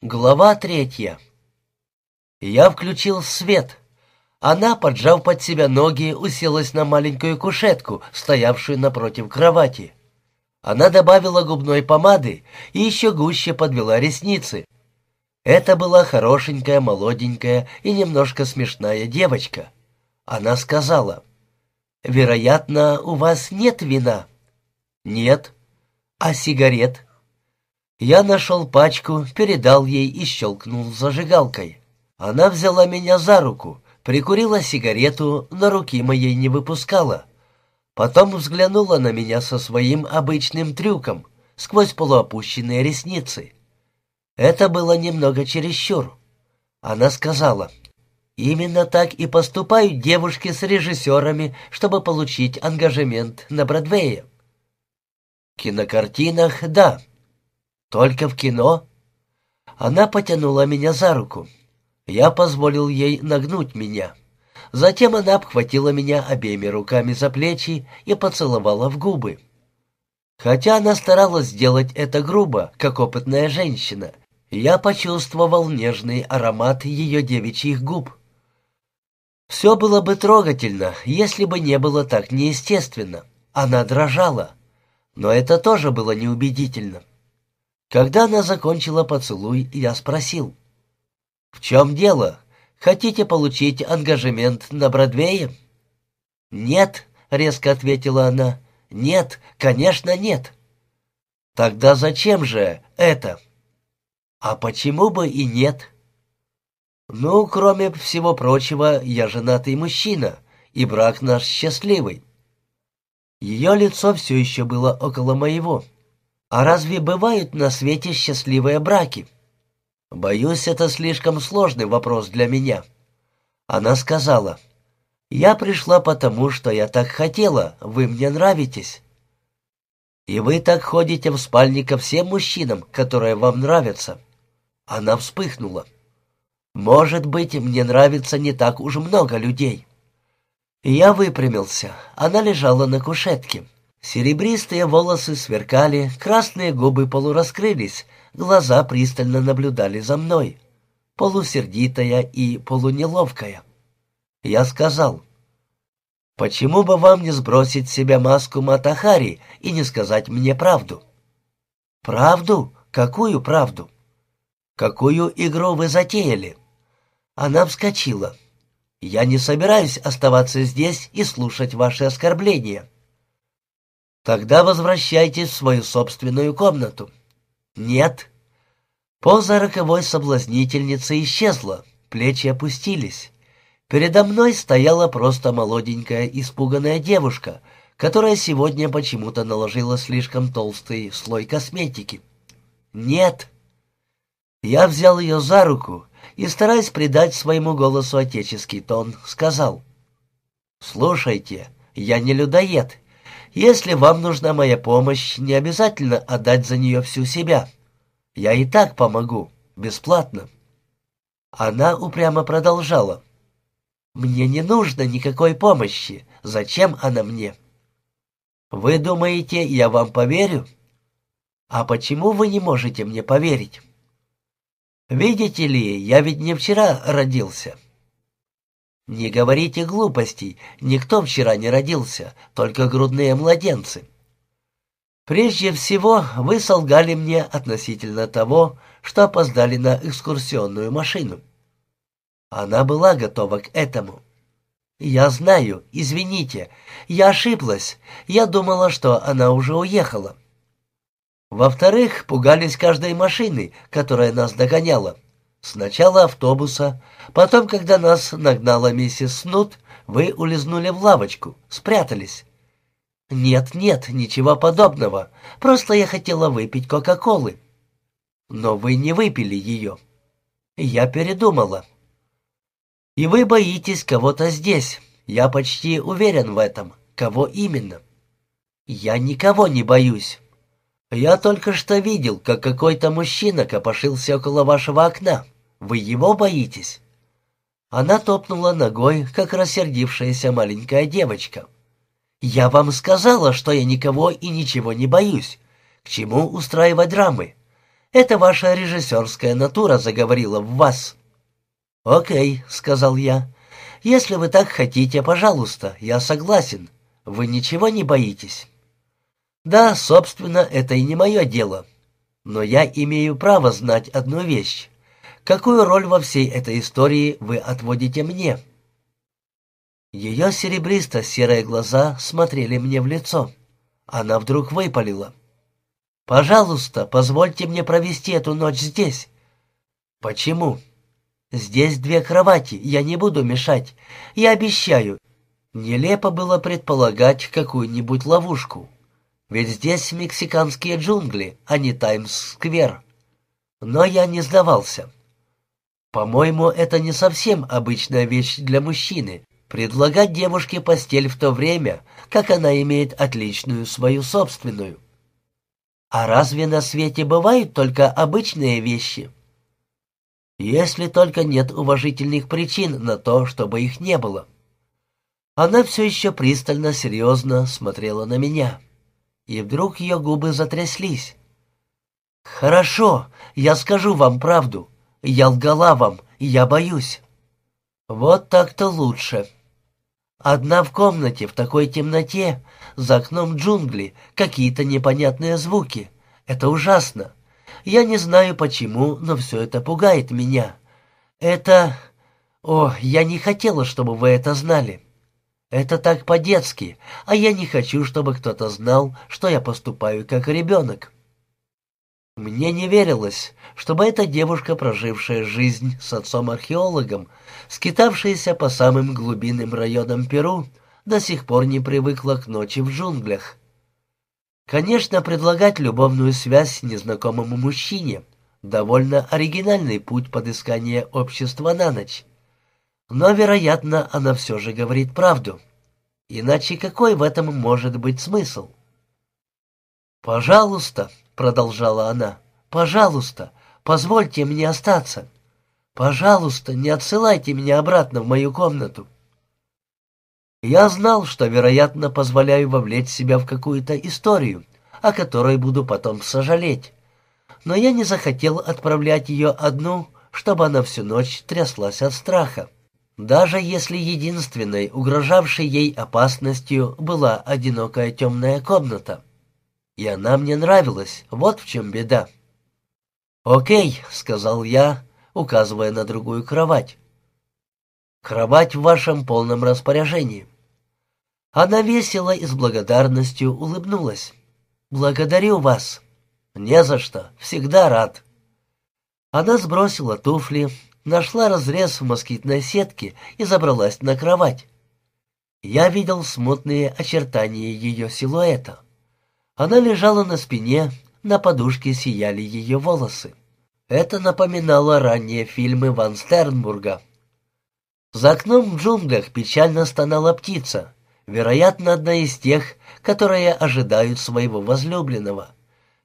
Глава третья. Я включил свет. Она, поджав под себя ноги, уселась на маленькую кушетку, стоявшую напротив кровати. Она добавила губной помады и еще гуще подвела ресницы. Это была хорошенькая, молоденькая и немножко смешная девочка. Она сказала, «Вероятно, у вас нет вина?» «Нет». «А сигарет?» Я нашел пачку, передал ей и щелкнул зажигалкой. Она взяла меня за руку, прикурила сигарету, но руки моей не выпускала. Потом взглянула на меня со своим обычным трюком, сквозь полуопущенные ресницы. Это было немного чересчур. Она сказала, «Именно так и поступают девушки с режиссерами, чтобы получить ангажемент на Бродвее». В кинокартинах — да, «Только в кино?» Она потянула меня за руку. Я позволил ей нагнуть меня. Затем она обхватила меня обеими руками за плечи и поцеловала в губы. Хотя она старалась сделать это грубо, как опытная женщина, я почувствовал нежный аромат ее девичьих губ. Все было бы трогательно, если бы не было так неестественно. Она дрожала. Но это тоже было неубедительно. Когда она закончила поцелуй, я спросил. «В чем дело? Хотите получить ангажемент на Бродвее?» «Нет», — резко ответила она. «Нет, конечно, нет». «Тогда зачем же это?» «А почему бы и нет?» «Ну, кроме всего прочего, я женатый мужчина, и брак наш счастливый». Ее лицо все еще было около моего. А разве бывают на свете счастливые браки? Боюсь, это слишком сложный вопрос для меня. Она сказала, «Я пришла потому, что я так хотела, вы мне нравитесь». «И вы так ходите в спальне ко всем мужчинам, которые вам нравятся?» Она вспыхнула. «Может быть, мне нравится не так уж много людей». Я выпрямился. Она лежала на кушетке. Серебристые волосы сверкали, красные губы полураскрылись, глаза пристально наблюдали за мной, полусердитая и полунеловкая. Я сказал, «Почему бы вам не сбросить с себя маску Матахари и не сказать мне правду?» «Правду? Какую правду?» «Какую игру вы затеяли?» Она вскочила. «Я не собираюсь оставаться здесь и слушать ваши оскорбления». Тогда возвращайтесь в свою собственную комнату. Нет. Поза роковой соблазнительницы исчезла, плечи опустились. Передо мной стояла просто молоденькая испуганная девушка, которая сегодня почему-то наложила слишком толстый слой косметики. Нет. Я взял ее за руку и, стараясь придать своему голосу отеческий тон, сказал, «Слушайте, я не людоед, если вам нужна моя помощь, не обязательно отдать за нее всю себя. Я и так помогу, бесплатно». Она упрямо продолжала. «Мне не нужно никакой помощи. Зачем она мне?» «Вы думаете, я вам поверю?» «А почему вы не можете мне поверить?» «Видите ли, я ведь не вчера родился». «Не говорите глупостей, никто вчера не родился, только грудные младенцы». «Прежде всего, вы солгали мне относительно того, что опоздали на экскурсионную машину». Она была готова к этому. «Я знаю, извините, я ошиблась, я думала, что она уже уехала». Во-вторых, пугались каждой машины, которая нас догоняла. Сначала автобуса, потом, когда нас нагнала миссис Снут, вы улизнули в лавочку, спрятались. Нет, нет, ничего подобного. Просто я хотела выпить Кока-Колы. Но вы не выпили ее. Я передумала. И вы боитесь кого-то здесь. Я почти уверен в этом. Кого именно? Я никого не боюсь. «Я только что видел, как какой-то мужчина копошился около вашего окна. Вы его боитесь?» Она топнула ногой, как рассердившаяся маленькая девочка. «Я вам сказала, что я никого и ничего не боюсь. К чему устраивать драмы? Это ваша режиссерская натура заговорила в вас». «Окей», — сказал я. «Если вы так хотите, пожалуйста, я согласен. Вы ничего не боитесь?» «Да, собственно, это и не мое дело. Но я имею право знать одну вещь. Какую роль во всей этой истории вы отводите мне?» Ее серебристо-серые глаза смотрели мне в лицо. Она вдруг выпалила. «Пожалуйста, позвольте мне провести эту ночь здесь». «Почему?» «Здесь две кровати, я не буду мешать. Я обещаю». Нелепо было предполагать какую-нибудь ловушку. Ведь здесь мексиканские джунгли, а не Таймс-сквер. Но я не сдавался. По-моему, это не совсем обычная вещь для мужчины, предлагать девушке постель в то время, как она имеет отличную свою собственную. А разве на свете бывают только обычные вещи? Если только нет уважительных причин на то, чтобы их не было. Она все еще пристально, серьезно смотрела на меня. И вдруг ее губы затряслись. «Хорошо, я скажу вам правду. Я лгала вам, я боюсь». «Вот так-то лучше». Одна в комнате, в такой темноте, за окном джунгли, какие-то непонятные звуки. Это ужасно. Я не знаю почему, но все это пугает меня. Это... О, я не хотела, чтобы вы это знали. Это так по-детски, а я не хочу, чтобы кто-то знал, что я поступаю как ребенок. Мне не верилось, чтобы эта девушка, прожившая жизнь с отцом-археологом, скитавшаяся по самым глубинным районам Перу, до сих пор не привыкла к ночи в джунглях. Конечно, предлагать любовную связь незнакомому мужчине — довольно оригинальный путь подыскания общества на ночь. Но, вероятно, она все же говорит правду. Иначе какой в этом может быть смысл? «Пожалуйста», продолжала она. «Пожалуйста, позвольте мне остаться. Пожалуйста, не отсылайте меня обратно в мою комнату». Я знал, что, вероятно, позволяю вовлечь себя в какую-то историю, о которой буду потом сожалеть. Но я не захотел отправлять ее одну, чтобы она всю ночь тряслась от страха. Даже если единственной, угрожавшей ей опасностью, была одинокая темная комната. И она мне нравилась, вот в чем беда. «Окей», — сказал я, указывая на другую кровать. «Кровать в вашем полном распоряжении». Она весело и с благодарностью улыбнулась. «Благодарю вас». «Не за что, всегда рад». Она сбросила туфли, нашла разрез в москитной сетке и забралась на кровать. Я видел смутные очертания ее силуэта. Она лежала на спине, на подушке сияли ее волосы. Это напоминало ранние фильмы Ван Стернбурга. За окном в джунглях печально стонала птица, вероятно, одна из тех, которые ожидают своего возлюбленного.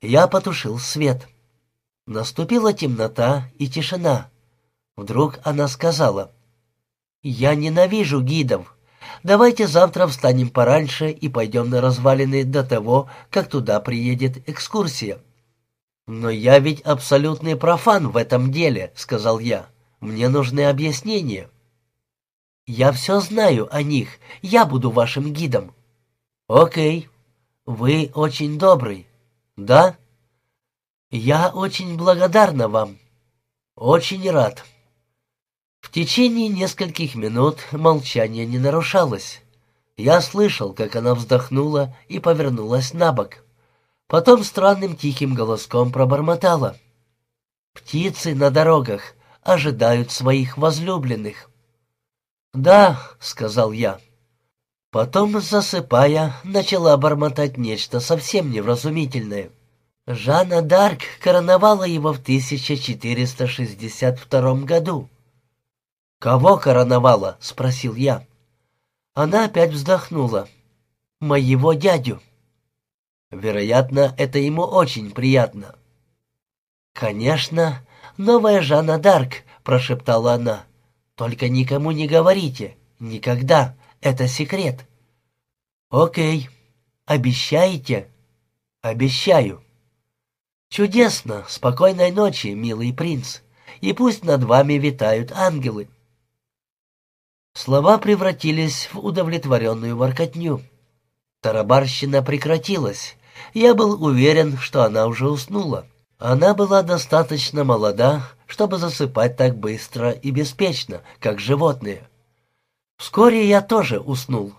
Я потушил свет. Наступила темнота и тишина. Вдруг она сказала, «Я ненавижу гидов. Давайте завтра встанем пораньше и пойдем на развалины до того, как туда приедет экскурсия». «Но я ведь абсолютный профан в этом деле», — сказал я. «Мне нужны объяснения». «Я все знаю о них. Я буду вашим гидом». «Окей. Вы очень добрый». «Да?» «Я очень благодарна вам». «Очень рад». В течение нескольких минут молчание не нарушалось. Я слышал, как она вздохнула и повернулась на бок. Потом странным тихим голоском пробормотала. «Птицы на дорогах ожидают своих возлюбленных». «Да», — сказал я. Потом, засыпая, начала бормотать нечто совсем невразумительное. Жанна Дарк короновала его в 1462 году. «Кого короновала?» — спросил я. Она опять вздохнула. «Моего дядю». Вероятно, это ему очень приятно. «Конечно, новая Жанна Дарк», — прошептала она. «Только никому не говорите. Никогда. Это секрет». «Окей. Обещаете?» «Обещаю». «Чудесно! Спокойной ночи, милый принц! И пусть над вами витают ангелы!» Слова превратились в удовлетворенную воркотню. Тарабарщина прекратилась. Я был уверен, что она уже уснула. Она была достаточно молода, чтобы засыпать так быстро и беспечно, как животные. Вскоре я тоже уснул.